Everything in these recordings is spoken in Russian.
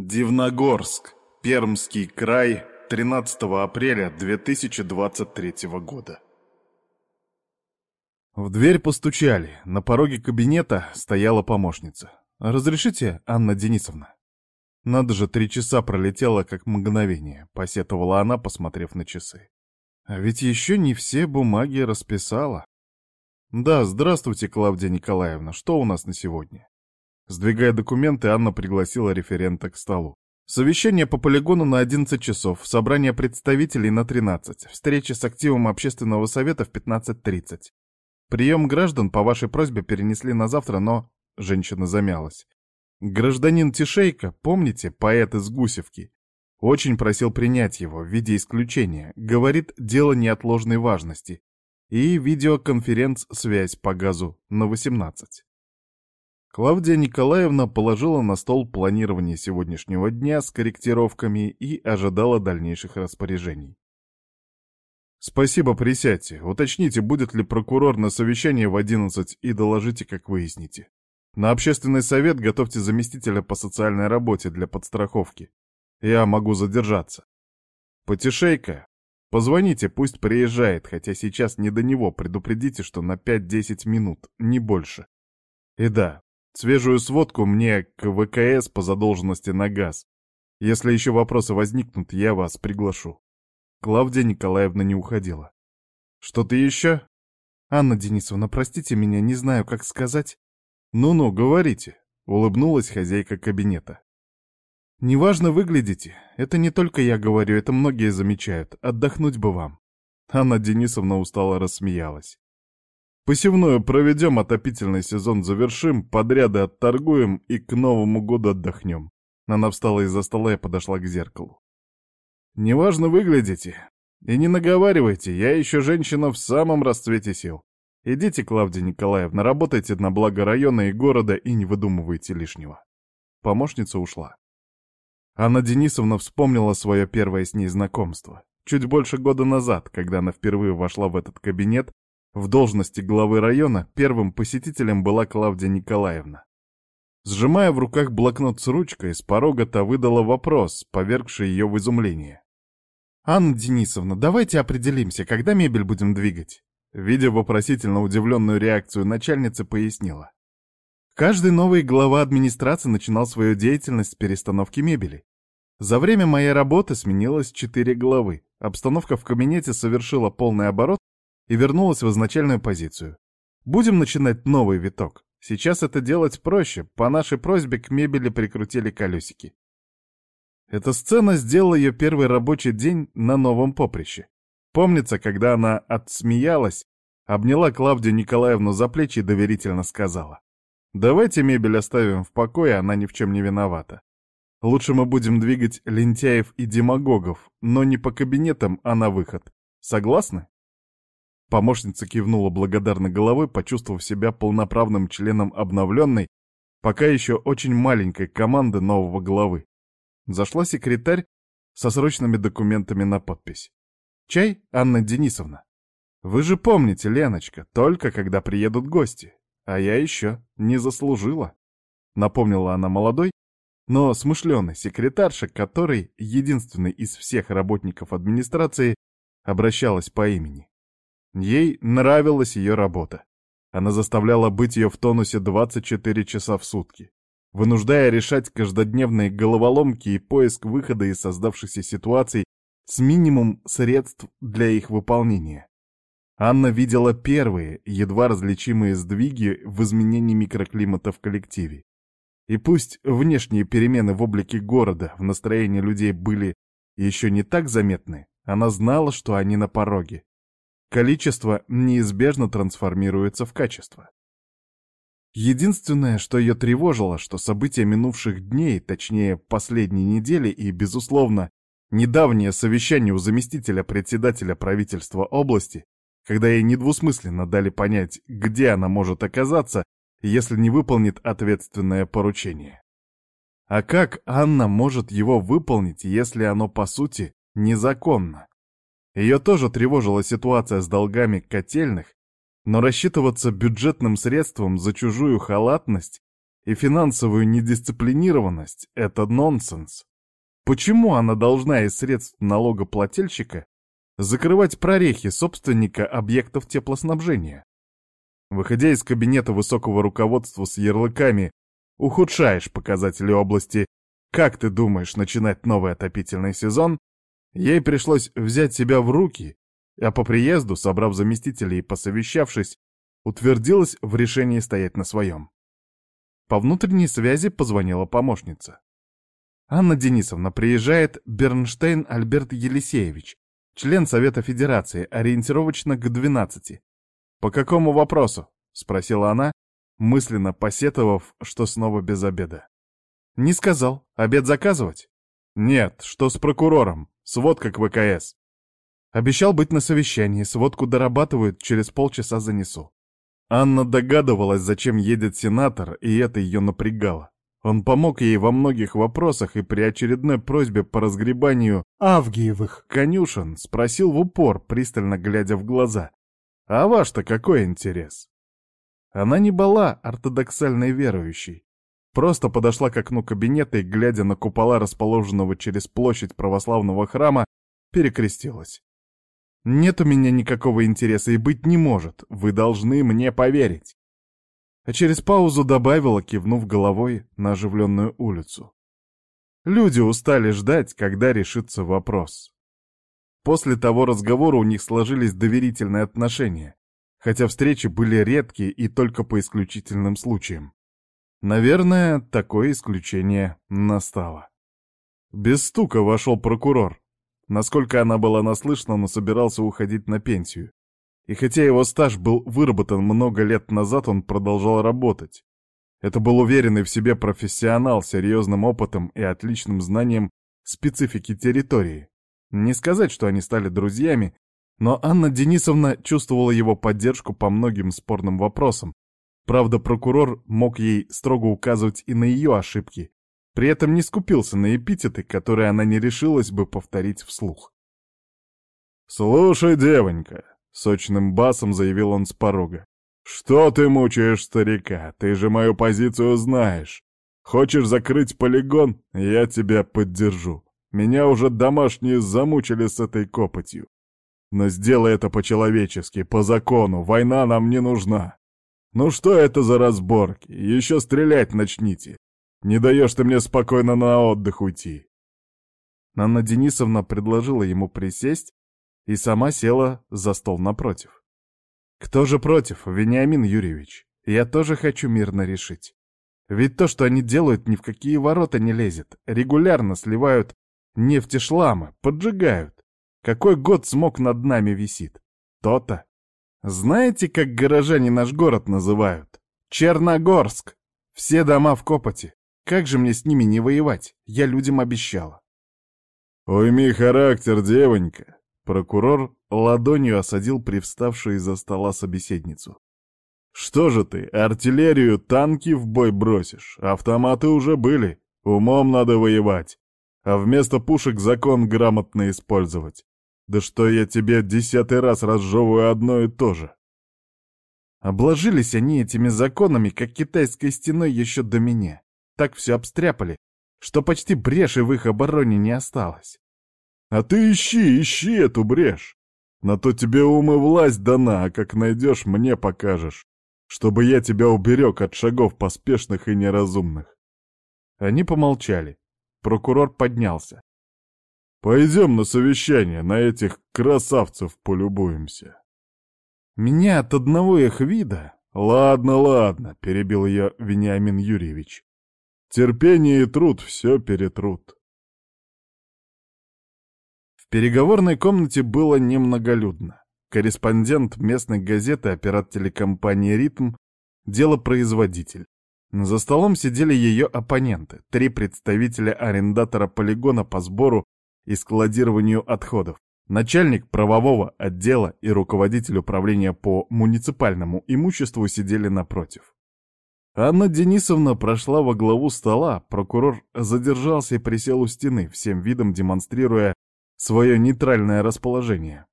Дивногорск, Пермский край, 13 апреля 2023 года. В дверь постучали. На пороге кабинета стояла помощница. «Разрешите, Анна Денисовна?» «Надо же, три часа пролетело, как мгновение», — посетовала она, посмотрев на часы. «А ведь еще не все бумаги расписала». «Да, здравствуйте, Клавдия Николаевна. Что у нас на сегодня?» Сдвигая документы, Анна пригласила референта к столу. Совещание по полигону на 11 часов, собрание представителей на 13, встреча с активом общественного совета в 15.30. Прием граждан по вашей просьбе перенесли на завтра, но... Женщина замялась. Гражданин Тишейко, помните, поэт из Гусевки? Очень просил принять его в виде исключения. Говорит, дело неотложной важности. И видеоконференц-связь по газу на 18. Клавдия Николаевна положила на стол планирование сегодняшнего дня с корректировками и ожидала дальнейших распоряжений. «Спасибо, присядьте. Уточните, будет ли прокурор на совещании в 11 и доложите, как выясните. На общественный совет готовьте заместителя по социальной работе для подстраховки. Я могу задержаться. Потешейка, позвоните, пусть приезжает, хотя сейчас не до него, предупредите, что на 5-10 минут, не больше. И да, Свежую сводку мне к ВКС по задолженности на газ. Если еще вопросы возникнут, я вас приглашу. Клавдия Николаевна не уходила. Что-то еще? Анна Денисовна, простите меня, не знаю, как сказать. Ну-ну, говорите, улыбнулась хозяйка кабинета. Неважно выглядите. Это не только я говорю, это многие замечают. Отдохнуть бы вам. Анна Денисовна устало рассмеялась. Посевную проведем, отопительный сезон завершим, подряды отторгуем и к Новому году отдохнем. Она встала из-за стола и подошла к зеркалу. Неважно выглядите. И не наговаривайте, я еще женщина в самом расцвете сил. Идите, Клавдия Николаевна, работайте на благо района и города и не выдумывайте лишнего. Помощница ушла. Анна Денисовна вспомнила свое первое с ней знакомство. Чуть больше года назад, когда она впервые вошла в этот кабинет в должности главы района первым посетителем была Клавдия Николаевна. Сжимая в руках блокнот с ручкой, с порога та выдала вопрос, повергший ее в изумление. «Анна Денисовна, давайте определимся, когда мебель будем двигать?» Видя вопросительно удивленную реакцию начальницы, пояснила. Каждый новый глава администрации начинал свою деятельность с перестановки мебели. За время моей работы сменилось четыре главы. Обстановка в кабинете совершила полный оборот, и вернулась в изначальную позицию. Будем начинать новый виток. Сейчас это делать проще. По нашей просьбе к мебели прикрутили колесики. Эта сцена сделала ее первый рабочий день на новом поприще. Помнится, когда она отсмеялась, обняла Клавдию Николаевну за плечи и доверительно сказала. «Давайте мебель оставим в покое, она ни в чем не виновата. Лучше мы будем двигать лентяев и демагогов, но не по кабинетам, а на выход. Согласны?» Помощница кивнула благодарно головой, почувствовав себя полноправным членом обновленной, пока еще очень маленькой команды нового главы. Зашла секретарь со срочными документами на подпись. «Чай, Анна Денисовна?» «Вы же помните, Леночка, только когда приедут гости. А я еще не заслужила», — напомнила она молодой, но смышленой секретарше, которой, единственной из всех работников администрации, обращалась по имени. Ей нравилась ее работа. Она заставляла быть ее в тонусе 24 часа в сутки, вынуждая решать каждодневные головоломки и поиск выхода из создавшихся ситуаций с минимум средств для их выполнения. Анна видела первые, едва различимые сдвиги в изменении микроклимата в коллективе. И пусть внешние перемены в облике города, в настроении людей были еще не так заметны, она знала, что они на пороге. Количество неизбежно трансформируется в качество. Единственное, что ее тревожило, что события минувших дней, точнее последней недели и, безусловно, недавнее совещание у заместителя председателя правительства области, когда ей недвусмысленно дали понять, где она может оказаться, если не выполнит ответственное поручение. А как Анна может его выполнить, если оно, по сути, незаконно? Ее тоже тревожила ситуация с долгами котельных, но рассчитываться бюджетным средством за чужую халатность и финансовую недисциплинированность — это нонсенс. Почему она должна из средств налогоплательщика закрывать прорехи собственника объектов теплоснабжения? Выходя из кабинета высокого руководства с ярлыками, ухудшаешь показатели области «Как ты думаешь начинать новый отопительный сезон?» Ей пришлось взять себя в руки, а по приезду, собрав заместителей и посовещавшись, утвердилась в решении стоять на своем. По внутренней связи позвонила помощница. Анна Денисовна, приезжает Бернштейн Альберт Елисеевич, член Совета Федерации, ориентировочно к 12. «По какому вопросу?» — спросила она, мысленно посетовав, что снова без обеда. «Не сказал. Обед заказывать?» «Нет, что с прокурором? Сводка к ВКС». Обещал быть на совещании, сводку дорабатывают, через полчаса занесу. Анна догадывалась, зачем едет сенатор, и это ее напрягало. Он помог ей во многих вопросах и при очередной просьбе по разгребанию Авгиевых конюшен спросил в упор, пристально глядя в глаза. «А ваш-то какой интерес?» Она не была ортодоксальной верующей. Просто подошла к окну кабинета и, глядя на купола, расположенного через площадь православного храма, перекрестилась. «Нет у меня никакого интереса и быть не может. Вы должны мне поверить а через паузу добавила, кивнув головой на оживленную улицу. Люди устали ждать, когда решится вопрос. После того разговора у них сложились доверительные отношения, хотя встречи были редкие и только по исключительным случаям. Наверное, такое исключение настало. Без стука вошел прокурор. Насколько она была наслышана, но собирался уходить на пенсию. И хотя его стаж был выработан много лет назад, он продолжал работать. Это был уверенный в себе профессионал серьезным опытом и отличным знанием специфики территории. Не сказать, что они стали друзьями, но Анна Денисовна чувствовала его поддержку по многим спорным вопросам. Правда, прокурор мог ей строго указывать и на ее ошибки, при этом не скупился на эпитеты, которые она не решилась бы повторить вслух. «Слушай, девонька», Сочным басом заявил он с порога. «Что ты мучаешь старика? Ты же мою позицию знаешь. Хочешь закрыть полигон? Я тебя поддержу. Меня уже домашние замучили с этой копотью. Но сделай это по-человечески, по закону. Война нам не нужна. Ну что это за разборки? Еще стрелять начните. Не даешь ты мне спокойно на отдых уйти. Анна Денисовна предложила ему присесть, и сама села за стол напротив. «Кто же против, Вениамин Юрьевич? Я тоже хочу мирно решить. Ведь то, что они делают, ни в какие ворота не лезет. Регулярно сливают нефтешламы, поджигают. Какой год смог над нами висит? То-то. Знаете, как горожане наш город называют? Черногорск. Все дома в копоте. Как же мне с ними не воевать? Я людям обещала. «Уйми характер, девонька», Прокурор ладонью осадил привставшую из-за стола собеседницу. «Что же ты, артиллерию, танки в бой бросишь? Автоматы уже были. Умом надо воевать. А вместо пушек закон грамотно использовать. Да что я тебе десятый раз разжевываю одно и то же?» Обложились они этими законами, как китайской стеной еще до меня. Так все обстряпали, что почти бреши в их обороне не осталось. А ты ищи, ищи эту брешь. На то тебе ум и власть дана, а как найдешь, мне покажешь, чтобы я тебя уберег от шагов поспешных и неразумных. Они помолчали. Прокурор поднялся. Пойдем на совещание, на этих красавцев полюбуемся. Меня от одного их вида... Ладно, ладно, перебил ее Вениамин Юрьевич. Терпение и труд все перетрут. В переговорной комнате было немноголюдно. Корреспондент местной газеты, оператор телекомпании «Ритм», делопроизводитель. За столом сидели ее оппоненты, три представителя арендатора полигона по сбору и складированию отходов, начальник правового отдела и руководитель управления по муниципальному имуществу сидели напротив. Анна Денисовна прошла во главу стола, прокурор задержался и присел у стены, всем видом демонстрируя свое нейтральное расположение.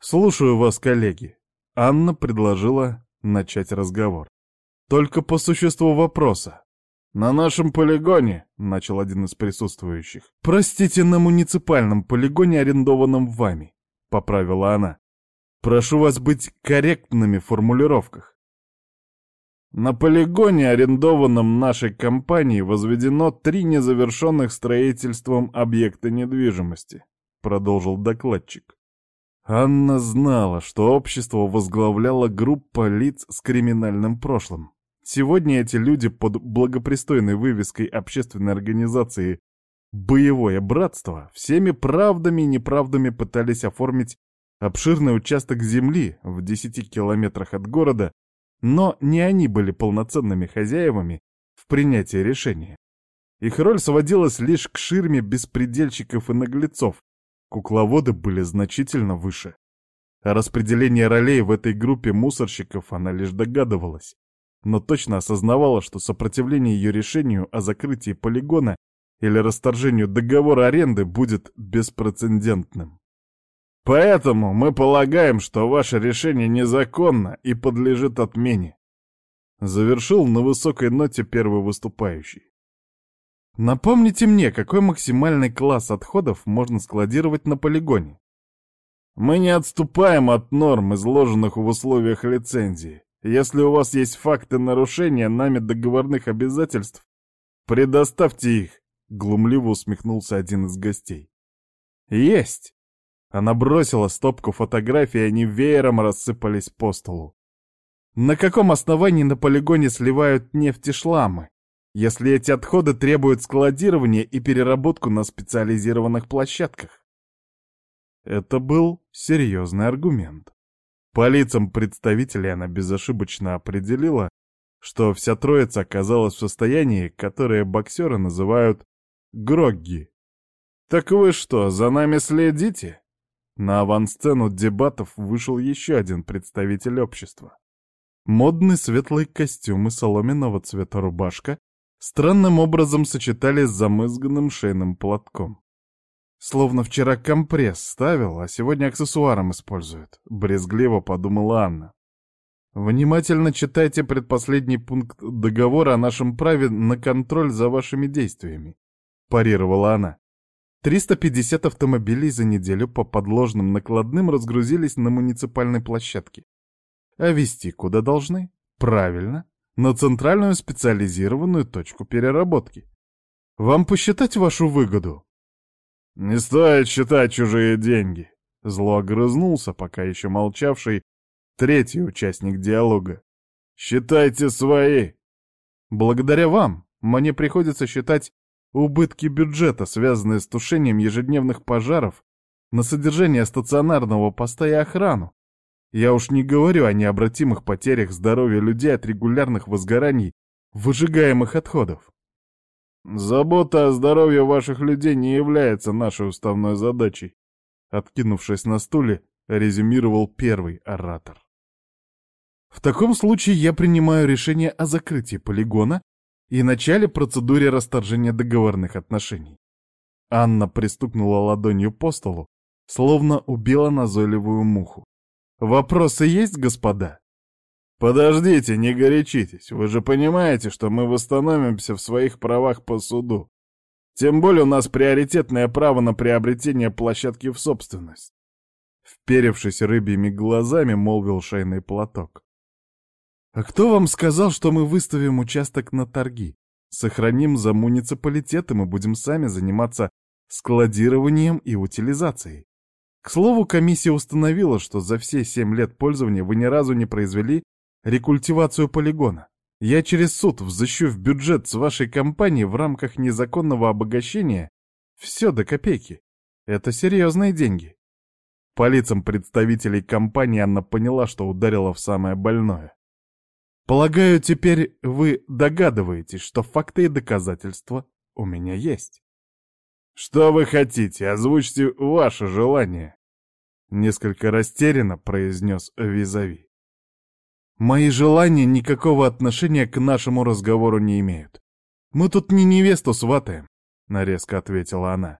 «Слушаю вас, коллеги», — Анна предложила начать разговор. Только по существу вопроса. «На нашем полигоне», — начал один из присутствующих. «Простите, на муниципальном полигоне, арендованном вами», — поправила она. «Прошу вас быть корректными в формулировках». На полигоне, арендованном нашей компанией, возведено три незавершенных строительством объекта недвижимости, продолжил докладчик. Анна знала, что общество возглавляла группа лиц с криминальным прошлым. Сегодня эти люди под благопристойной вывеской общественной организации «Боевое братство» всеми правдами и неправдами пытались оформить обширный участок земли в 10 километрах от города, но не они были полноценными хозяевами в принятии решения. Их роль сводилась лишь к ширме беспредельщиков и наглецов, Кукловоды были значительно выше. О распределении ролей в этой группе мусорщиков она лишь догадывалась, но точно осознавала, что сопротивление ее решению о закрытии полигона или расторжению договора аренды будет беспрецедентным. Поэтому мы полагаем, что ваше решение незаконно и подлежит отмене. Завершил на высокой ноте первый выступающий. Напомните мне, какой максимальный класс отходов можно складировать на полигоне? Мы не отступаем от норм, изложенных в условиях лицензии. Если у вас есть факты нарушения нами договорных обязательств, предоставьте их, глумливо усмехнулся один из гостей. Есть. Она бросила стопку фотографий, и они веером рассыпались по столу. На каком основании на полигоне сливают нефть шламы? если эти отходы требуют складирования и переработку на специализированных площадках. Это был серьезный аргумент. По лицам представителей она безошибочно определила, что вся троица оказалась в состоянии, которое боксеры называют «грогги». «Так вы что, за нами следите?» На авансцену дебатов вышел еще один представитель общества. Модный светлый костюм и соломенного цвета рубашка странным образом сочетались с замызганным шейным платком. Словно вчера компресс ставил, а сегодня аксессуаром использует, брезгливо подумала Анна. Внимательно читайте предпоследний пункт договора о нашем праве на контроль за вашими действиями, парировала она. 350 автомобилей за неделю по подложным накладным разгрузились на муниципальной площадке. А вести куда должны? Правильно, на центральную специализированную точку переработки. Вам посчитать вашу выгоду? Не стоит считать чужие деньги. Зло огрызнулся, пока еще молчавший, третий участник диалога. Считайте свои. Благодаря вам мне приходится считать убытки бюджета, связанные с тушением ежедневных пожаров, на содержание стационарного поста и охрану, я уж не говорю о необратимых потерях здоровья людей от регулярных возгораний выжигаемых отходов. Забота о здоровье ваших людей не является нашей уставной задачей, откинувшись на стуле, резюмировал первый оратор. В таком случае я принимаю решение о закрытии полигона и начале процедуре расторжения договорных отношений. Анна пристукнула ладонью по столу, словно убила назойливую муху. Вопросы есть, господа? Подождите, не горячитесь. Вы же понимаете, что мы восстановимся в своих правах по суду. Тем более у нас приоритетное право на приобретение площадки в собственность. Вперевшись рыбьими глазами, молвил шейный платок. «А кто вам сказал, что мы выставим участок на торги? Сохраним за муниципалитетом и будем сами заниматься складированием и утилизацией. К слову, комиссия установила, что за все семь лет пользования вы ни разу не произвели рекультивацию полигона. Я через суд взыщу в бюджет с вашей компании в рамках незаконного обогащения все до копейки. Это серьезные деньги. По лицам представителей компании Анна поняла, что ударила в самое больное. Полагаю, теперь вы догадываетесь, что факты и доказательства у меня есть. Что вы хотите? Озвучьте ваше желание. Несколько растерянно произнес Визави. Мои желания никакого отношения к нашему разговору не имеют. Мы тут не невесту сватаем, нарезко ответила она.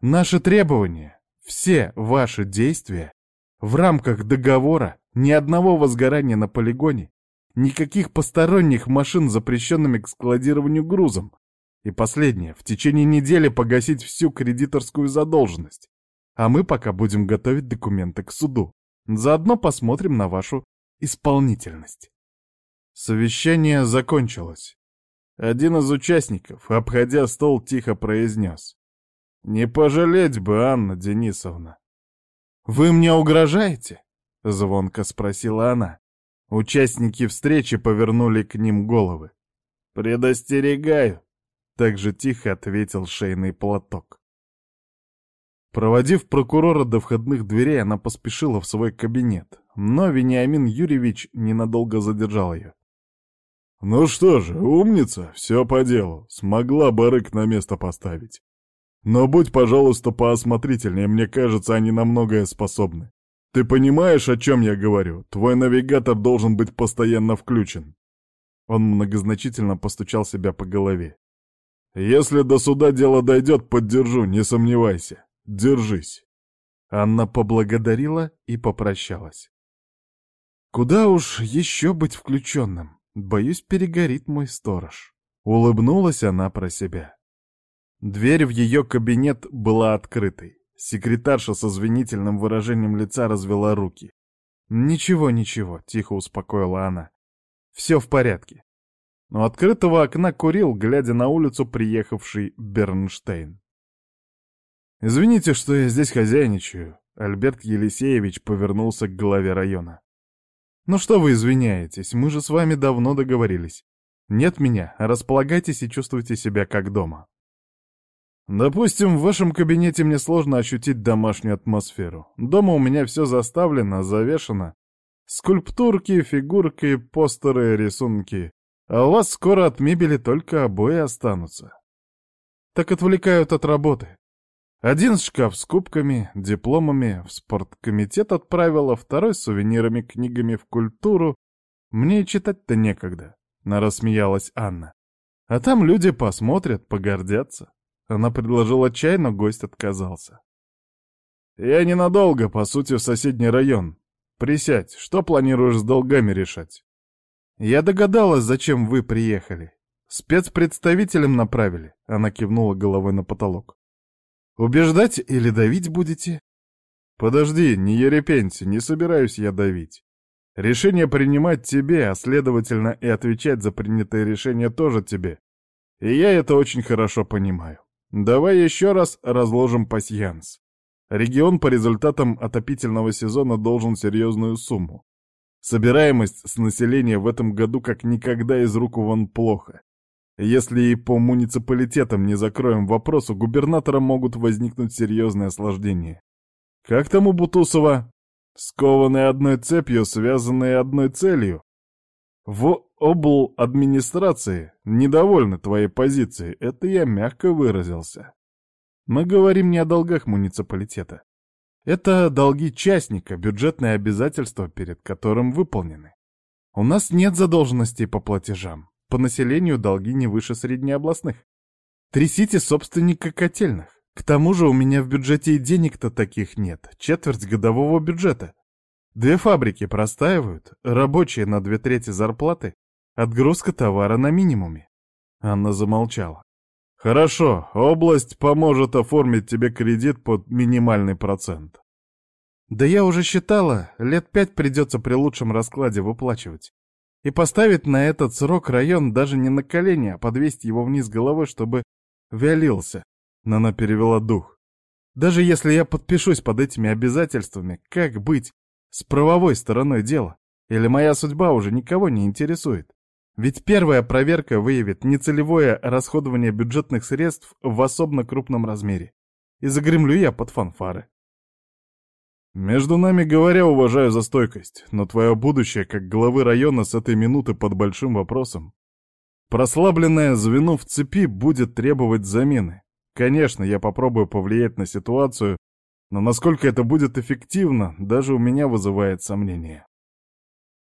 Наши требования, все ваши действия в рамках договора, ни одного возгорания на полигоне, Никаких посторонних машин запрещенными к складированию грузом. И последнее, в течение недели погасить всю кредиторскую задолженность. А мы пока будем готовить документы к суду. Заодно посмотрим на вашу исполнительность. Совещание закончилось. Один из участников, обходя стол, тихо произнес. «Не пожалеть бы, Анна Денисовна». «Вы мне угрожаете?» — звонко спросила она. Участники встречи повернули к ним головы. «Предостерегаю», — так же тихо ответил шейный платок. Проводив прокурора до входных дверей, она поспешила в свой кабинет, но Вениамин Юрьевич ненадолго задержал ее. «Ну что же, умница, все по делу, смогла барык на место поставить. Но будь, пожалуйста, поосмотрительнее, мне кажется, они на многое способны. Ты понимаешь, о чем я говорю? Твой навигатор должен быть постоянно включен». Он многозначительно постучал себя по голове. «Если до суда дело дойдет, поддержу, не сомневайся. Держись». Анна поблагодарила и попрощалась. «Куда уж еще быть включенным? Боюсь, перегорит мой сторож». Улыбнулась она про себя. Дверь в ее кабинет была открытой. Секретарша со звенительным выражением лица развела руки. «Ничего, ничего», — тихо успокоила она. «Все в порядке». У открытого окна курил, глядя на улицу, приехавший Бернштейн. «Извините, что я здесь хозяйничаю», — Альберт Елисеевич повернулся к главе района. «Ну что вы извиняетесь, мы же с вами давно договорились. Нет меня, располагайтесь и чувствуйте себя как дома». Допустим, в вашем кабинете мне сложно ощутить домашнюю атмосферу. Дома у меня все заставлено, завешено. Скульптурки, фигурки, постеры, рисунки. А у вас скоро от мебели только обои останутся. Так отвлекают от работы. Один шкаф с кубками, дипломами в спорткомитет отправила, второй с сувенирами, книгами в культуру. Мне читать-то некогда, — рассмеялась Анна. А там люди посмотрят, погордятся. Она предложила чай, но гость отказался. «Я ненадолго, по сути, в соседний район. Присядь, что планируешь с долгами решать?» «Я догадалась, зачем вы приехали. Спецпредставителем направили», — она кивнула головой на потолок. «Убеждать или давить будете?» «Подожди, не ерепенься, не собираюсь я давить. Решение принимать тебе, а следовательно и отвечать за принятое решение тоже тебе. И я это очень хорошо понимаю. Давай еще раз разложим пасьянс. Регион по результатам отопительного сезона должен серьезную сумму. Собираемость с населения в этом году как никогда из рук вон плохо. Если и по муниципалитетам не закроем вопрос, у губернатора могут возникнуть серьезные осложнения. Как там у Бутусова? Скованные одной цепью, связанные одной целью. В обл. администрации недовольны твоей позицией, это я мягко выразился. Мы говорим не о долгах муниципалитета. Это долги частника, бюджетные обязательства, перед которым выполнены. У нас нет задолженностей по платежам. По населению долги не выше среднеобластных. Трясите собственника котельных. К тому же у меня в бюджете и денег-то таких нет. Четверть годового бюджета. Две фабрики простаивают, рабочие на две трети зарплаты, отгрузка товара на минимуме. Анна замолчала. Хорошо, область поможет оформить тебе кредит под минимальный процент. Да я уже считала, лет пять придется при лучшем раскладе выплачивать. И поставить на этот срок район даже не на колени, а подвесить его вниз головой, чтобы вялился. Нана перевела дух. Даже если я подпишусь под этими обязательствами, как быть? С правовой стороной дела? Или моя судьба уже никого не интересует? Ведь первая проверка выявит нецелевое расходование бюджетных средств в особо крупном размере. И загремлю я под фанфары. Между нами говоря, уважаю за стойкость, но твое будущее как главы района с этой минуты под большим вопросом. Прослабленное звено в цепи будет требовать замены. Конечно, я попробую повлиять на ситуацию, но насколько это будет эффективно, даже у меня вызывает сомнение.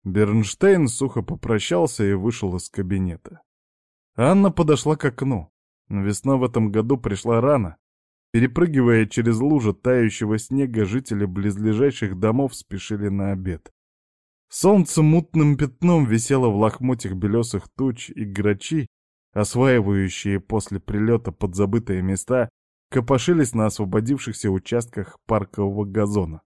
Бернштейн сухо попрощался и вышел из кабинета. Анна подошла к окну. Весна в этом году пришла рано. Перепрыгивая через лужи тающего снега, жители близлежащих домов спешили на обед. Солнце мутным пятном висело в лохмотьях белесых туч, и грачи, осваивающие после прилета подзабытые места, копошились на освободившихся участках паркового газона.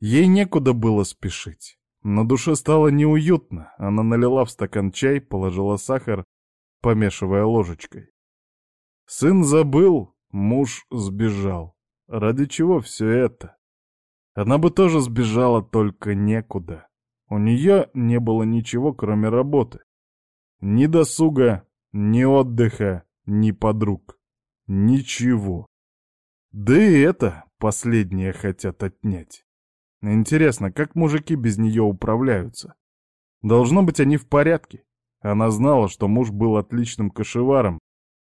Ей некуда было спешить. На душе стало неуютно. Она налила в стакан чай, положила сахар, помешивая ложечкой. Сын забыл, муж сбежал. Ради чего все это? Она бы тоже сбежала, только некуда. У нее не было ничего, кроме работы. Ни досуга, ни отдыха, ни подруг. Ничего. Да и это последнее хотят отнять. Интересно, как мужики без нее управляются? Должно быть, они в порядке. Она знала, что муж был отличным кошеваром.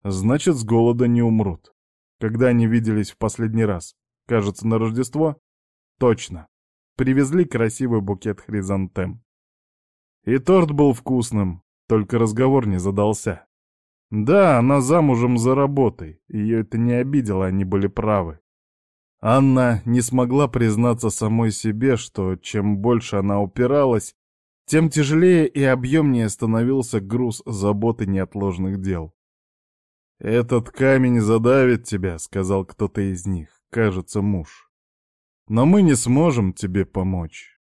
Значит, с голода не умрут. Когда они виделись в последний раз? Кажется, на Рождество? Точно. Привезли красивый букет хризантем. И торт был вкусным, только разговор не задался. Да, она замужем за работой, ее это не обидело, они были правы. Анна не смогла признаться самой себе, что чем больше она упиралась, тем тяжелее и объемнее становился груз заботы неотложных дел. «Этот камень задавит тебя», — сказал кто-то из них, кажется, муж но мы не сможем тебе помочь.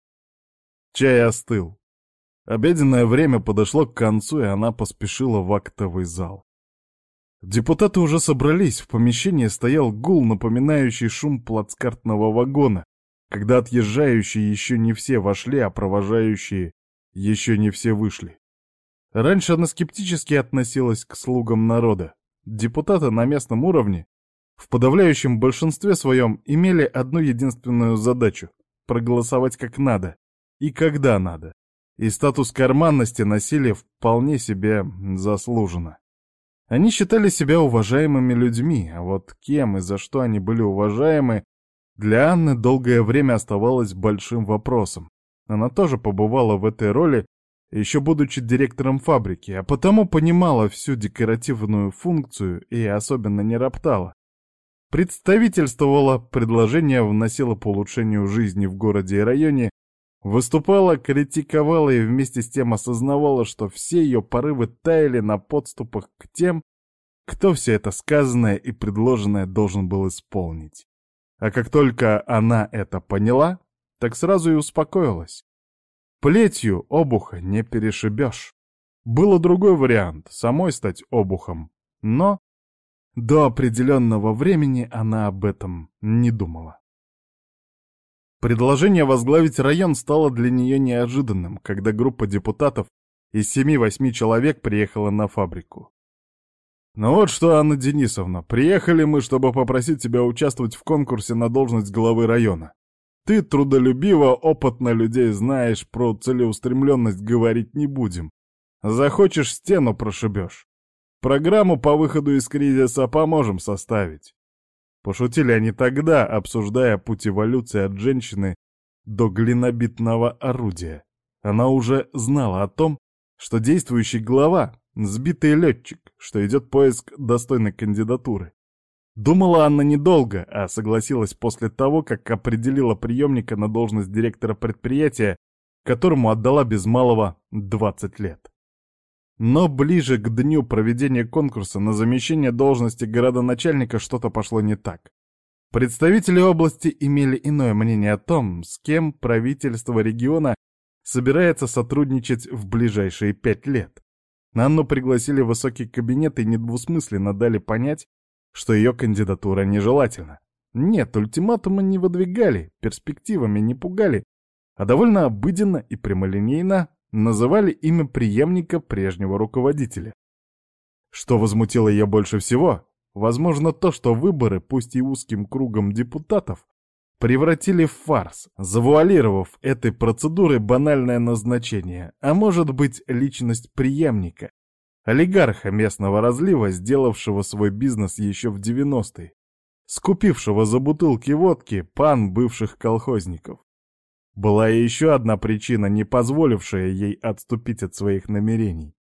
Чай остыл. Обеденное время подошло к концу, и она поспешила в актовый зал. Депутаты уже собрались, в помещении стоял гул, напоминающий шум плацкартного вагона, когда отъезжающие еще не все вошли, а провожающие еще не все вышли. Раньше она скептически относилась к слугам народа. Депутаты на местном уровне в подавляющем большинстве своем имели одну единственную задачу — проголосовать как надо и когда надо. И статус карманности носили вполне себе заслуженно. Они считали себя уважаемыми людьми, а вот кем и за что они были уважаемы, для Анны долгое время оставалось большим вопросом. Она тоже побывала в этой роли, еще будучи директором фабрики, а потому понимала всю декоративную функцию и особенно не роптала представительствовала, предложения вносила по улучшению жизни в городе и районе, выступала, критиковала и вместе с тем осознавала, что все ее порывы таяли на подступах к тем, кто все это сказанное и предложенное должен был исполнить. А как только она это поняла, так сразу и успокоилась. Плетью обуха не перешибешь. Было другой вариант — самой стать обухом. Но до определенного времени она об этом не думала. Предложение возглавить район стало для нее неожиданным, когда группа депутатов из семи-восьми человек приехала на фабрику. «Ну вот что, Анна Денисовна, приехали мы, чтобы попросить тебя участвовать в конкурсе на должность главы района. Ты трудолюбиво, опытно людей знаешь, про целеустремленность говорить не будем. Захочешь, стену прошибешь. Программу по выходу из кризиса поможем составить. Пошутили они тогда, обсуждая путь эволюции от женщины до глинобитного орудия. Она уже знала о том, что действующий глава — сбитый летчик, что идет поиск достойной кандидатуры. Думала Анна недолго, а согласилась после того, как определила приемника на должность директора предприятия, которому отдала без малого 20 лет. Но ближе к дню проведения конкурса на замещение должности городоначальника что-то пошло не так. Представители области имели иное мнение о том, с кем правительство региона собирается сотрудничать в ближайшие пять лет. Анну пригласили в высокий кабинет и недвусмысленно дали понять, что ее кандидатура нежелательна. Нет, ультиматума не выдвигали, перспективами не пугали, а довольно обыденно и прямолинейно называли имя преемника прежнего руководителя. Что возмутило ее больше всего? Возможно, то, что выборы, пусть и узким кругом депутатов, превратили в фарс, завуалировав этой процедурой банальное назначение, а может быть личность преемника, олигарха местного разлива, сделавшего свой бизнес еще в 90-е, скупившего за бутылки водки пан бывших колхозников. Была и еще одна причина, не позволившая ей отступить от своих намерений.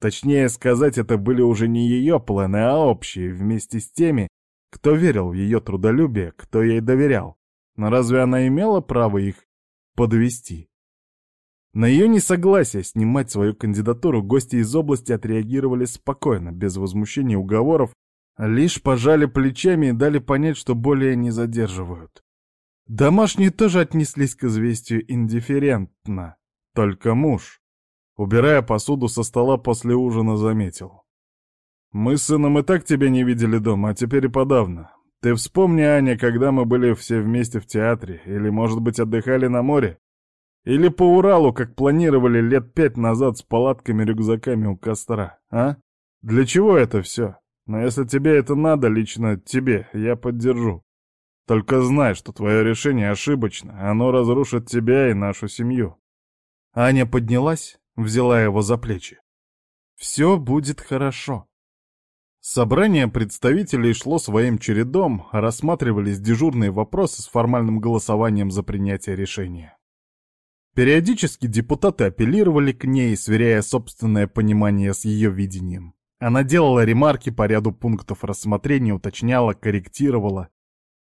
Точнее сказать, это были уже не ее планы, а общие, вместе с теми, кто верил в ее трудолюбие, кто ей доверял. Но разве она имела право их подвести? На ее несогласие снимать свою кандидатуру гости из области отреагировали спокойно, без возмущения уговоров, лишь пожали плечами и дали понять, что более не задерживают. Домашние тоже отнеслись к известию индифферентно, только муж, убирая посуду со стола после ужина, заметил. «Мы с сыном и так тебя не видели дома, а теперь и подавно. Ты вспомни, Аня, когда мы были все вместе в театре, или, может быть, отдыхали на море? Или по Уралу, как планировали лет пять назад с палатками-рюкзаками у костра, а? Для чего это все? Но если тебе это надо, лично тебе, я поддержу. Только знай, что твое решение ошибочно, оно разрушит тебя и нашу семью. Аня поднялась, взяла его за плечи. Все будет хорошо. Собрание представителей шло своим чередом, рассматривались дежурные вопросы с формальным голосованием за принятие решения. Периодически депутаты апеллировали к ней, сверяя собственное понимание с ее видением. Она делала ремарки по ряду пунктов рассмотрения, уточняла, корректировала.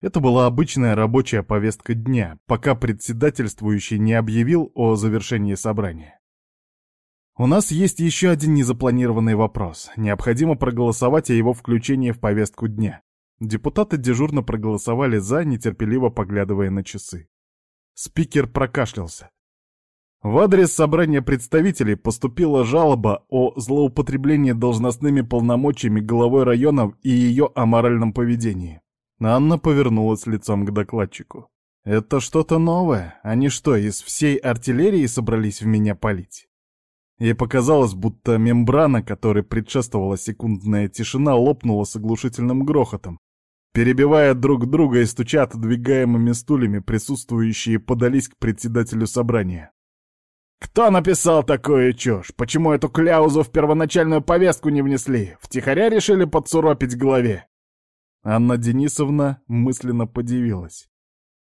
Это была обычная рабочая повестка дня, пока председательствующий не объявил о завершении собрания. У нас есть еще один незапланированный вопрос. Необходимо проголосовать о его включении в повестку дня. Депутаты дежурно проголосовали «за», нетерпеливо поглядывая на часы. Спикер прокашлялся. В адрес собрания представителей поступила жалоба о злоупотреблении должностными полномочиями главой района и ее аморальном поведении. Анна повернулась лицом к докладчику. «Это что-то новое? Они что, из всей артиллерии собрались в меня палить?» Ей показалось, будто мембрана, которой предшествовала секундная тишина, лопнула с оглушительным грохотом. Перебивая друг друга и стуча отодвигаемыми стульями, присутствующие подались к председателю собрания. «Кто написал такую чушь? Почему эту кляузу в первоначальную повестку не внесли? Втихаря решили подсуропить голове?» Анна Денисовна мысленно подивилась.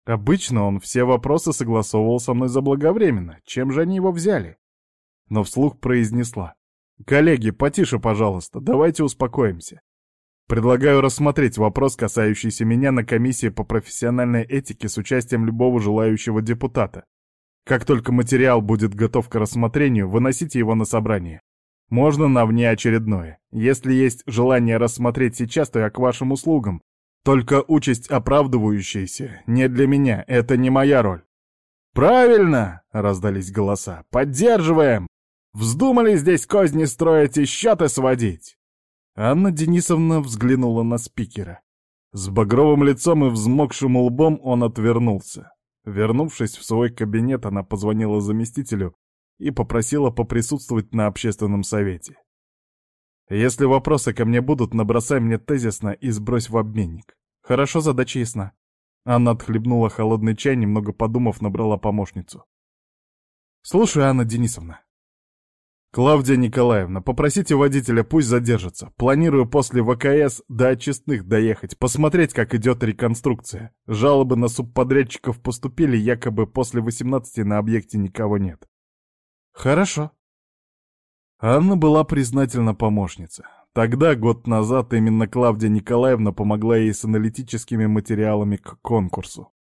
Обычно он все вопросы согласовывал со мной заблаговременно. Чем же они его взяли? Но вслух произнесла. «Коллеги, потише, пожалуйста, давайте успокоимся. Предлагаю рассмотреть вопрос, касающийся меня, на комиссии по профессиональной этике с участием любого желающего депутата. Как только материал будет готов к рассмотрению, выносите его на собрание. Можно на внеочередное. Если есть желание рассмотреть сейчас, то я к вашим услугам. Только участь оправдывающаяся не для меня, это не моя роль. «Правильно!» — раздались голоса. «Поддерживаем! Вздумали здесь козни строить и счеты сводить!» Анна Денисовна взглянула на спикера. С багровым лицом и взмокшим лбом он отвернулся. Вернувшись в свой кабинет, она позвонила заместителю и попросила поприсутствовать на общественном совете. «Если вопросы ко мне будут, набросай мне тезисно и сбрось в обменник. Хорошо, задача ясна». Анна отхлебнула холодный чай, немного подумав, набрала помощницу. «Слушаю, Анна Денисовна». «Клавдия Николаевна, попросите водителя, пусть задержится. Планирую после ВКС до очистных доехать, посмотреть, как идет реконструкция. Жалобы на субподрядчиков поступили, якобы после 18 на объекте никого нет. «Хорошо». Анна была признательна помощнице. Тогда, год назад, именно Клавдия Николаевна помогла ей с аналитическими материалами к конкурсу.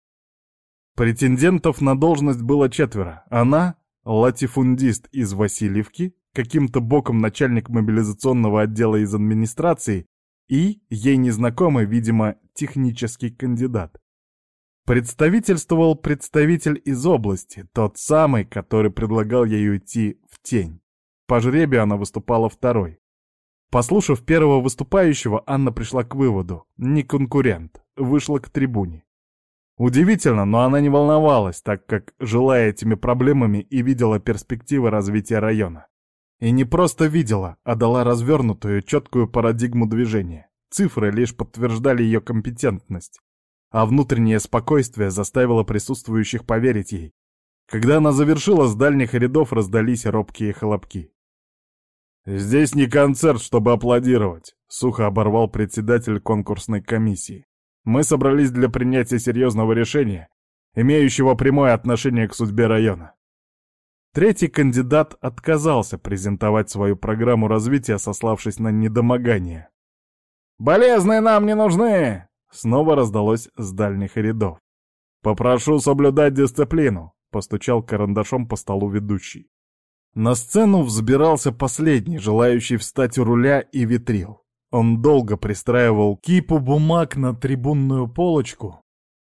Претендентов на должность было четверо. Она — латифундист из Васильевки, каким-то боком начальник мобилизационного отдела из администрации и, ей незнакомый, видимо, технический кандидат. Представительствовал представитель из области, тот самый, который предлагал ей уйти в тень. По жребию она выступала второй. Послушав первого выступающего, Анна пришла к выводу — не конкурент, вышла к трибуне. Удивительно, но она не волновалась, так как жила этими проблемами и видела перспективы развития района. И не просто видела, а дала развернутую, четкую парадигму движения. Цифры лишь подтверждали ее компетентность а внутреннее спокойствие заставило присутствующих поверить ей. Когда она завершила, с дальних рядов раздались робкие хлопки. «Здесь не концерт, чтобы аплодировать», — сухо оборвал председатель конкурсной комиссии. «Мы собрались для принятия серьезного решения, имеющего прямое отношение к судьбе района». Третий кандидат отказался презентовать свою программу развития, сославшись на недомогание. «Болезные нам не нужны!» Снова раздалось с дальних рядов. «Попрошу соблюдать дисциплину», — постучал карандашом по столу ведущий. На сцену взбирался последний, желающий встать у руля, и ветрил. Он долго пристраивал кипу бумаг на трибунную полочку.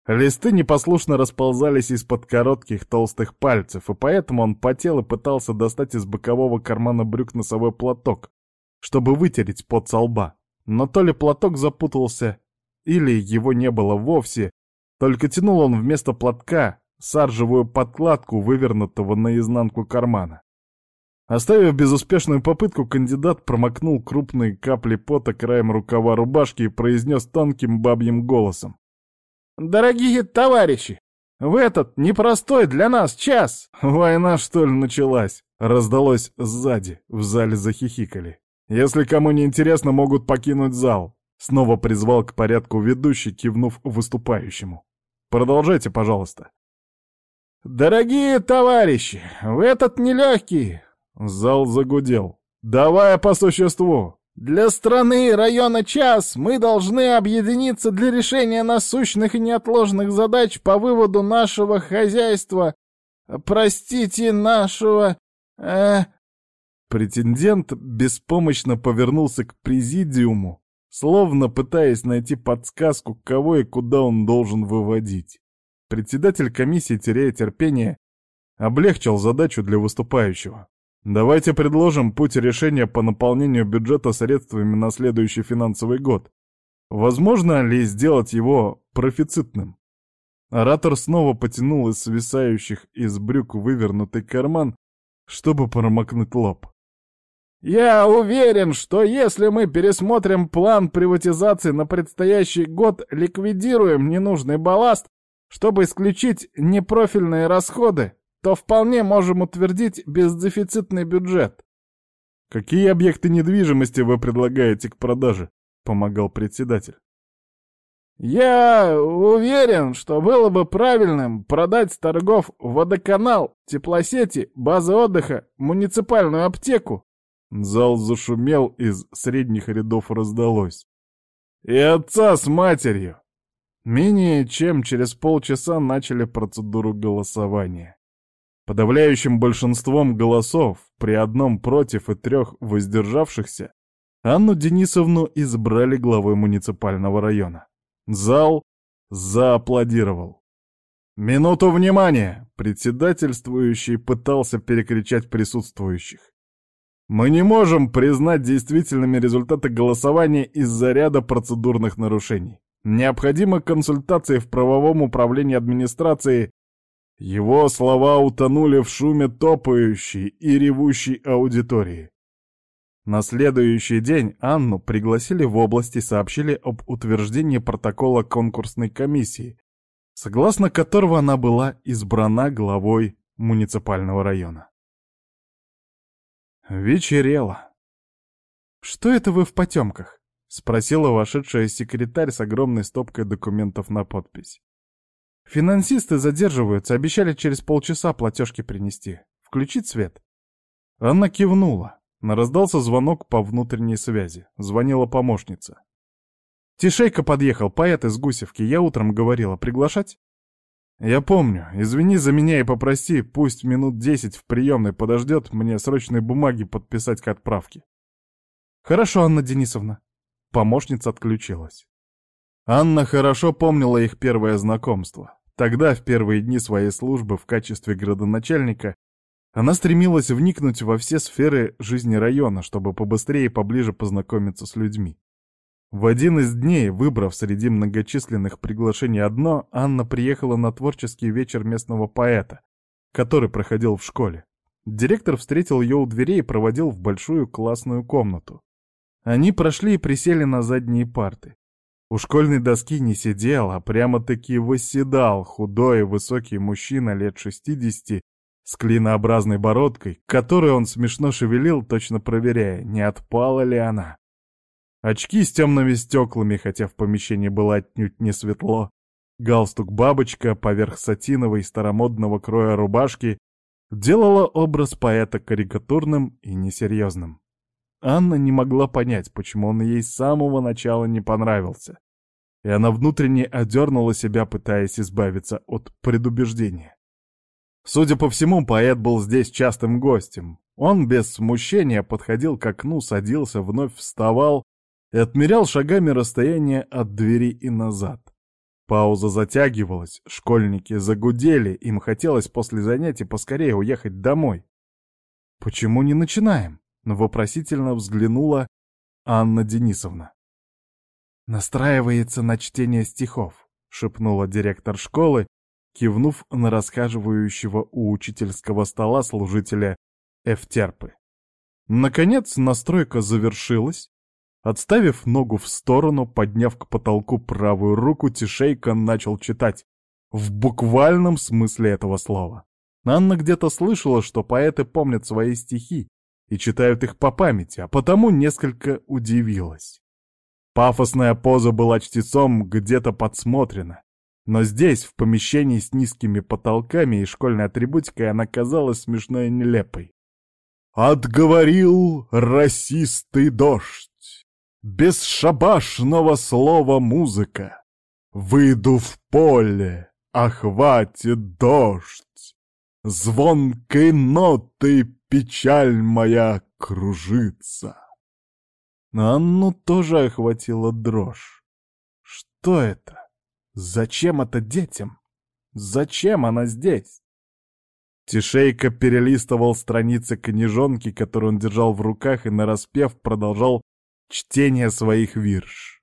Листы непослушно расползались из-под коротких толстых пальцев, и поэтому он потел и пытался достать из бокового кармана брюк носовой платок, чтобы вытереть пот со лба. Но то ли платок запутался, или его не было вовсе, только тянул он вместо платка саржевую подкладку, вывернутого наизнанку кармана. Оставив безуспешную попытку, кандидат промокнул крупные капли пота краем рукава рубашки и произнес тонким бабьим голосом. «Дорогие товарищи, в этот непростой для нас час война, что ли, началась?» Раздалось сзади, в зале захихикали. «Если кому не интересно, могут покинуть зал», — снова призвал к порядку ведущий, кивнув выступающему. «Продолжайте, пожалуйста». «Дорогие товарищи, в этот нелегкий, Зал загудел. «Давай по существу!» «Для страны и района час мы должны объединиться для решения насущных и неотложных задач по выводу нашего хозяйства, простите, нашего... Э...» Претендент беспомощно повернулся к президиуму, словно пытаясь найти подсказку, кого и куда он должен выводить. Председатель комиссии, теряя терпение, облегчил задачу для выступающего. Давайте предложим путь решения по наполнению бюджета средствами на следующий финансовый год. Возможно ли сделать его профицитным? Оратор снова потянул из свисающих из брюк вывернутый карман, чтобы промокнуть лоб. «Я уверен, что если мы пересмотрим план приватизации на предстоящий год, ликвидируем ненужный балласт, чтобы исключить непрофильные расходы, то вполне можем утвердить бездефицитный бюджет. «Какие объекты недвижимости вы предлагаете к продаже?» — помогал председатель. «Я уверен, что было бы правильным продать с торгов водоканал, теплосети, базы отдыха, муниципальную аптеку». Зал зашумел, из средних рядов раздалось. «И отца с матерью!» Менее чем через полчаса начали процедуру голосования. Подавляющим большинством голосов, при одном против и трех воздержавшихся, Анну Денисовну избрали главой муниципального района. Зал зааплодировал. «Минуту внимания!» — председательствующий пытался перекричать присутствующих. «Мы не можем признать действительными результаты голосования из-за ряда процедурных нарушений. Необходима консультация в правовом управлении администрации его слова утонули в шуме топающей и ревущей аудитории. На следующий день Анну пригласили в область и сообщили об утверждении протокола конкурсной комиссии, согласно которого она была избрана главой муниципального района. Вечерело. «Что это вы в потемках?» — спросила вошедшая секретарь с огромной стопкой документов на подпись. Финансисты задерживаются, обещали через полчаса платежки принести. Включить свет?» Анна кивнула. Раздался звонок по внутренней связи. Звонила помощница. «Тишейка подъехал, поэт из Гусевки. Я утром говорила, приглашать?» «Я помню. Извини за меня и попроси, пусть минут десять в приемной подождет, мне срочные бумаги подписать к отправке». «Хорошо, Анна Денисовна». Помощница отключилась. Анна хорошо помнила их первое знакомство. Тогда, в первые дни своей службы в качестве градоначальника, она стремилась вникнуть во все сферы жизни района, чтобы побыстрее и поближе познакомиться с людьми. В один из дней, выбрав среди многочисленных приглашений одно, Анна приехала на творческий вечер местного поэта, который проходил в школе. Директор встретил ее у дверей и проводил в большую классную комнату. Они прошли и присели на задние парты. У школьной доски не сидел, а прямо-таки восседал худой и высокий мужчина лет шестидесяти с клинообразной бородкой, которой он смешно шевелил, точно проверяя, не отпала ли она. Очки с темными стеклами, хотя в помещении было отнюдь не светло, галстук-бабочка поверх сатиновой старомодного кроя рубашки делала образ поэта карикатурным и несерьезным. Анна не могла понять, почему он ей с самого начала не понравился. И она внутренне одернула себя, пытаясь избавиться от предубеждения. Судя по всему, поэт был здесь частым гостем. Он без смущения подходил к окну, садился, вновь вставал и отмерял шагами расстояние от двери и назад. Пауза затягивалась, школьники загудели, им хотелось после занятий поскорее уехать домой. «Почему не начинаем?» — вопросительно взглянула Анна Денисовна. «Настраивается на чтение стихов», — шепнула директор школы, кивнув на расхаживающего у учительского стола служителя Эфтерпы. Наконец настройка завершилась, Отставив ногу в сторону, подняв к потолку правую руку, Тишейка начал читать. В буквальном смысле этого слова. Анна где-то слышала, что поэты помнят свои стихи и читают их по памяти, а потому несколько удивилась. Пафосная поза была чтецом где-то подсмотрена, но здесь, в помещении с низкими потолками и школьной атрибутикой, она казалась смешной и нелепой. «Отговорил расистый дождь!» бесшабашного слова музыка. Выйду в поле, охватит дождь, Звонкой нотой печаль моя кружится. Анну тоже охватила дрожь. Что это? Зачем это детям? Зачем она здесь? Тишейка перелистывал страницы книжонки, которую он держал в руках, и нараспев продолжал чтение своих вирш.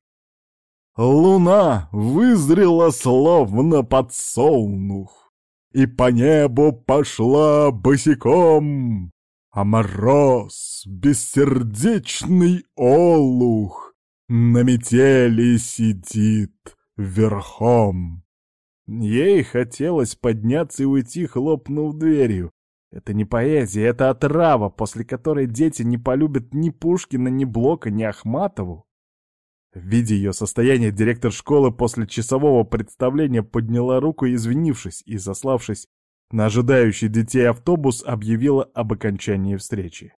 Луна вызрела словно подсолнух, И по небу пошла босиком, А мороз, бессердечный олух, На метели сидит верхом. Ей хотелось подняться и уйти, хлопнув дверью, это не поэзия, это отрава, после которой дети не полюбят ни Пушкина, ни Блока, ни Ахматову. Видя ее состояние, директор школы после часового представления подняла руку, извинившись и, заславшись на ожидающий детей автобус, объявила об окончании встречи.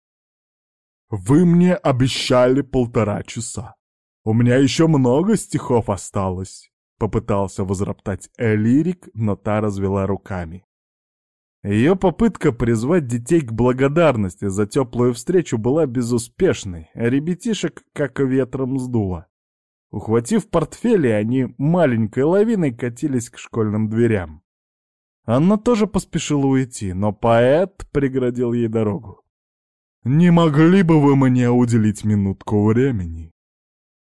«Вы мне обещали полтора часа. У меня еще много стихов осталось», — попытался возроптать Элирик, но та развела руками. Ее попытка призвать детей к благодарности за теплую встречу была безуспешной, а ребятишек как ветром сдуло. Ухватив портфели, они маленькой лавиной катились к школьным дверям. Анна тоже поспешила уйти, но поэт преградил ей дорогу. «Не могли бы вы мне уделить минутку времени?»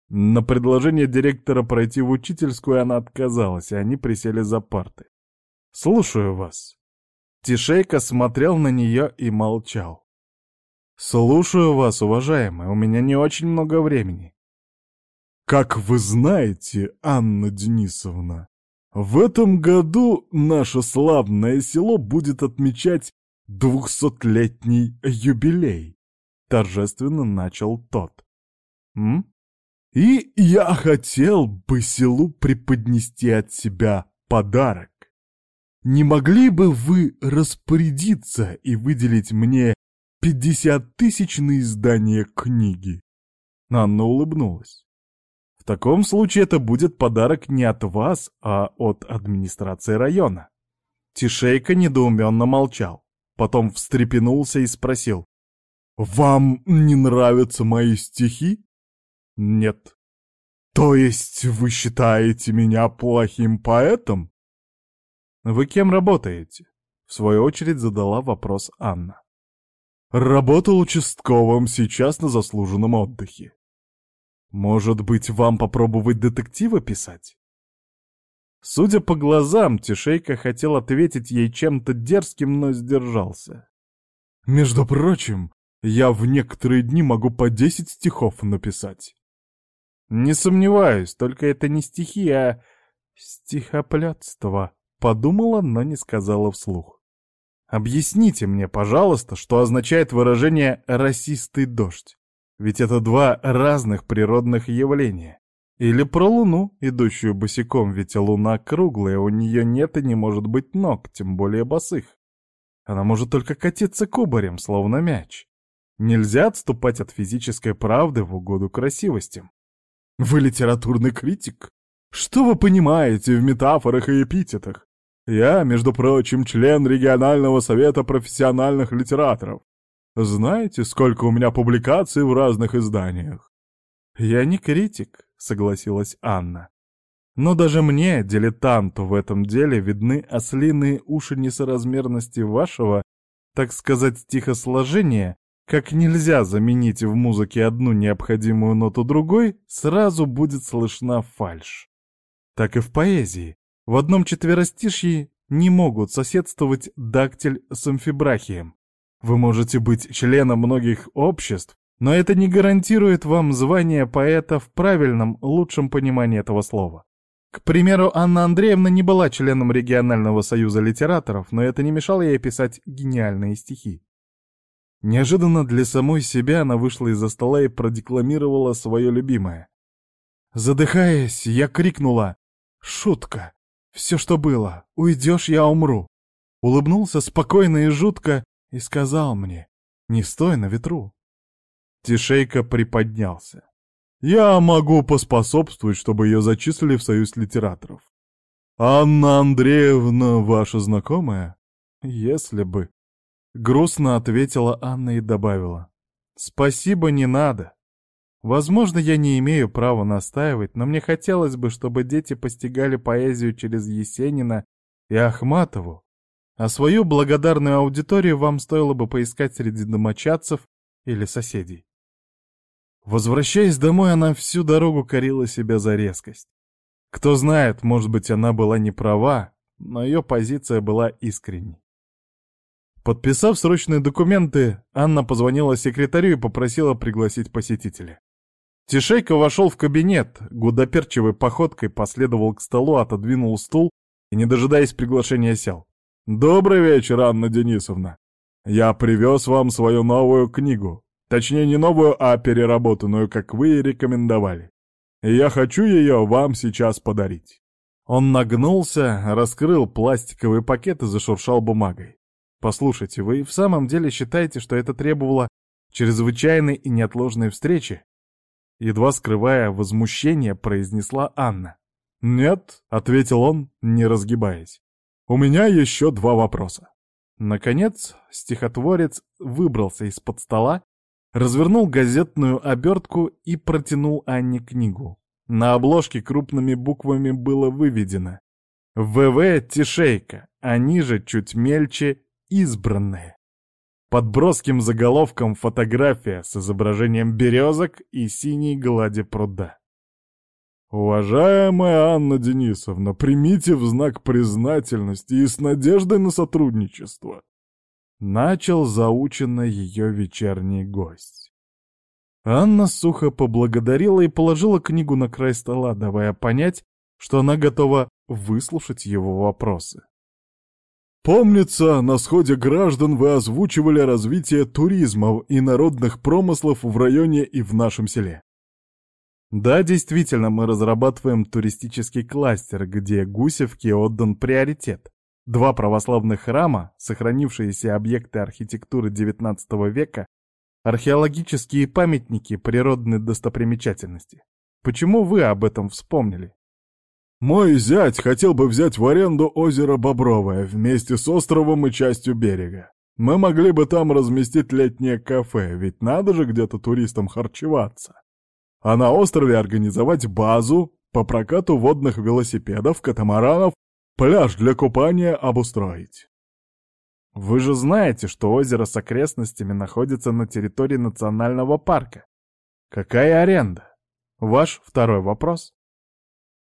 На предложение директора пройти в учительскую она отказалась, и они присели за парты. «Слушаю вас», Тишейка смотрел на нее и молчал. «Слушаю вас, уважаемый, у меня не очень много времени». «Как вы знаете, Анна Денисовна, в этом году наше славное село будет отмечать двухсотлетний юбилей», — торжественно начал тот. «М? И я хотел бы селу преподнести от себя подарок. Не могли бы вы распорядиться и выделить мне пятьдесят тысяч на издание книги?» Анна улыбнулась. «В таком случае это будет подарок не от вас, а от администрации района». Тишейка недоуменно молчал, потом встрепенулся и спросил. «Вам не нравятся мои стихи?» «Нет». «То есть вы считаете меня плохим поэтом?» «Вы кем работаете?» — в свою очередь задала вопрос Анна. «Работал участковым, сейчас на заслуженном отдыхе. Может быть, вам попробовать детектива писать?» Судя по глазам, Тишейка хотел ответить ей чем-то дерзким, но сдержался. «Между прочим, я в некоторые дни могу по десять стихов написать». «Не сомневаюсь, только это не стихи, а стихоплетство», Подумала, но не сказала вслух. Объясните мне, пожалуйста, что означает выражение «расистый дождь». Ведь это два разных природных явления. Или про луну, идущую босиком, ведь луна круглая, у нее нет и не может быть ног, тем более босых. Она может только катиться кубарем, словно мяч. Нельзя отступать от физической правды в угоду красивостям. Вы литературный критик? Что вы понимаете в метафорах и эпитетах? Я, между прочим, член регионального совета профессиональных литераторов. Знаете, сколько у меня публикаций в разных изданиях? Я не критик, согласилась Анна. Но даже мне, дилетанту в этом деле, видны ослиные уши несоразмерности вашего, так сказать, стихосложения, как нельзя заменить в музыке одну необходимую ноту другой, сразу будет слышна фальшь. Так и в поэзии. В одном четверостишье не могут соседствовать дактиль с амфибрахием. Вы можете быть членом многих обществ, но это не гарантирует вам звание поэта в правильном, лучшем понимании этого слова. К примеру, Анна Андреевна не была членом регионального союза литераторов, но это не мешало ей писать гениальные стихи. Неожиданно для самой себя она вышла из-за стола и продекламировала свое любимое. Задыхаясь, я крикнула «Шутка! Все, что было, уйдешь, я умру!» Улыбнулся спокойно и жутко и сказал мне «Не стой на ветру!» Тишейка приподнялся. «Я могу поспособствовать, чтобы ее зачислили в союз литераторов. Анна Андреевна ваша знакомая?» «Если бы...» Грустно ответила Анна и добавила. «Спасибо, не надо. Возможно, я не имею права настаивать, но мне хотелось бы, чтобы дети постигали поэзию через Есенина и Ахматову, а свою благодарную аудиторию вам стоило бы поискать среди домочадцев или соседей». Возвращаясь домой, она всю дорогу корила себя за резкость. Кто знает, может быть, она была не права, но ее позиция была искренней. Подписав срочные документы, Анна позвонила секретарю и попросила пригласить посетителя. Тишейка вошел в кабинет, гудоперчивой походкой последовал к столу, отодвинул стул и, не дожидаясь приглашения, сел. «Добрый вечер, Анна Денисовна. Я привез вам свою новую книгу. Точнее, не новую, а переработанную, как вы и рекомендовали. И я хочу ее вам сейчас подарить». Он нагнулся, раскрыл пластиковый пакет и зашуршал бумагой. Послушайте, вы в самом деле считаете, что это требовало чрезвычайной и неотложной встречи? Едва скрывая возмущение, произнесла Анна. «Нет», — ответил он, не разгибаясь. «У меня еще два вопроса». Наконец, стихотворец выбрался из-под стола, развернул газетную обертку и протянул Анне книгу. На обложке крупными буквами было выведено «ВВ Тишейка», а ниже, чуть мельче, избранные. Под броским заголовком фотография с изображением березок и синей глади пруда. «Уважаемая Анна Денисовна, примите в знак признательности и с надеждой на сотрудничество», начал заученно ее вечерний гость. Анна сухо поблагодарила и положила книгу на край стола, давая понять, что она готова выслушать его вопросы. Помнится, на сходе граждан вы озвучивали развитие туризма и народных промыслов в районе и в нашем селе. Да, действительно, мы разрабатываем туристический кластер, где Гусевке отдан приоритет. Два православных храма, сохранившиеся объекты архитектуры XIX века, археологические памятники, природные достопримечательности. Почему вы об этом вспомнили? Мой зять хотел бы взять в аренду озеро Бобровое вместе с островом и частью берега. Мы могли бы там разместить летнее кафе, ведь надо же где-то туристам харчеваться. А на острове организовать базу по прокату водных велосипедов, катамаранов, пляж для купания обустроить. Вы же знаете, что озеро с окрестностями находится на территории национального парка. Какая аренда? Ваш второй вопрос.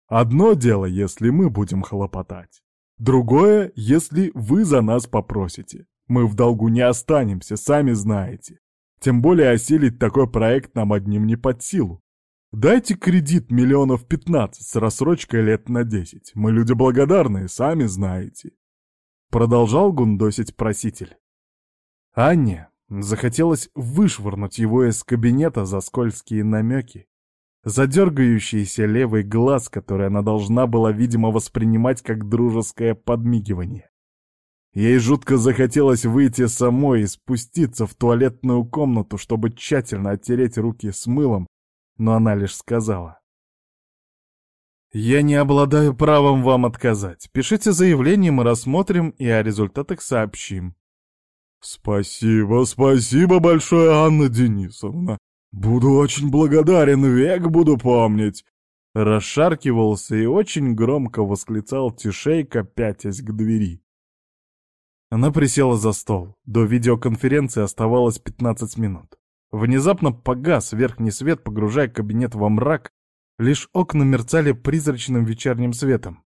Одно дело, если мы будем хлопотать. Другое, если вы за нас попросите. Мы в долгу не останемся, сами знаете. Тем более осилить такой проект нам одним не под силу. Дайте кредит миллионов пятнадцать с рассрочкой лет на десять. Мы люди благодарные, сами знаете. Продолжал гундосить проситель. Анне захотелось вышвырнуть его из кабинета за скользкие намеки, задергающийся левый глаз, который она должна была, видимо, воспринимать как дружеское подмигивание. Ей жутко захотелось выйти самой и спуститься в туалетную комнату, чтобы тщательно оттереть руки с мылом, но она лишь сказала. Я не обладаю правом вам отказать. Пишите заявление, мы рассмотрим и о результатах сообщим. Спасибо, спасибо большое, Анна Денисовна. Буду очень благодарен, век буду помнить. Расшаркивался и очень громко восклицал Тишейка, пятясь к двери. Она присела за стол. До видеоконференции оставалось 15 минут. Внезапно погас верхний свет, погружая кабинет во мрак, лишь окна мерцали призрачным вечерним светом.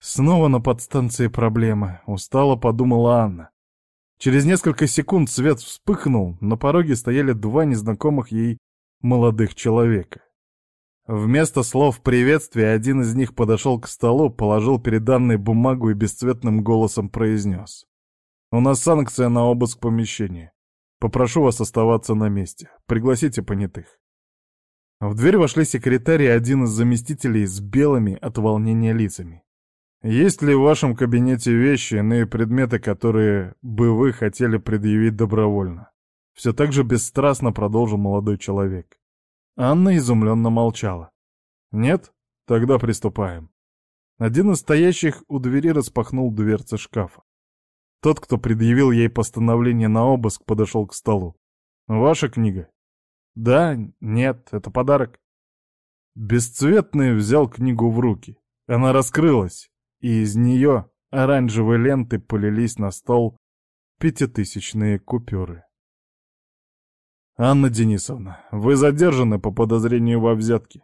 Снова на подстанции проблемы, устало подумала Анна. Через несколько секунд свет вспыхнул, на пороге стояли два незнакомых ей молодых человека. Вместо слов приветствия один из них подошел к столу, положил перед Анной бумагу и бесцветным голосом произнес. «У нас санкция на обыск помещения. Попрошу вас оставаться на месте. Пригласите понятых». В дверь вошли секретарь и один из заместителей с белыми от волнения лицами. «Есть ли в вашем кабинете вещи, иные предметы, которые бы вы хотели предъявить добровольно?» Все так же бесстрастно продолжил молодой человек. Анна изумленно молчала. «Нет? Тогда приступаем». Один из стоящих у двери распахнул дверцы шкафа. Тот, кто предъявил ей постановление на обыск, подошел к столу. «Ваша книга?» «Да, нет, это подарок». Бесцветный взял книгу в руки. Она раскрылась, и из нее оранжевые ленты полились на стол пятитысячные купюры. «Анна Денисовна, вы задержаны по подозрению во взятке».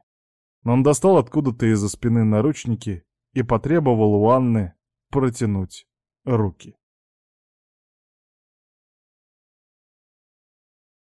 Он достал откуда-то из-за спины наручники и потребовал у Анны протянуть руки.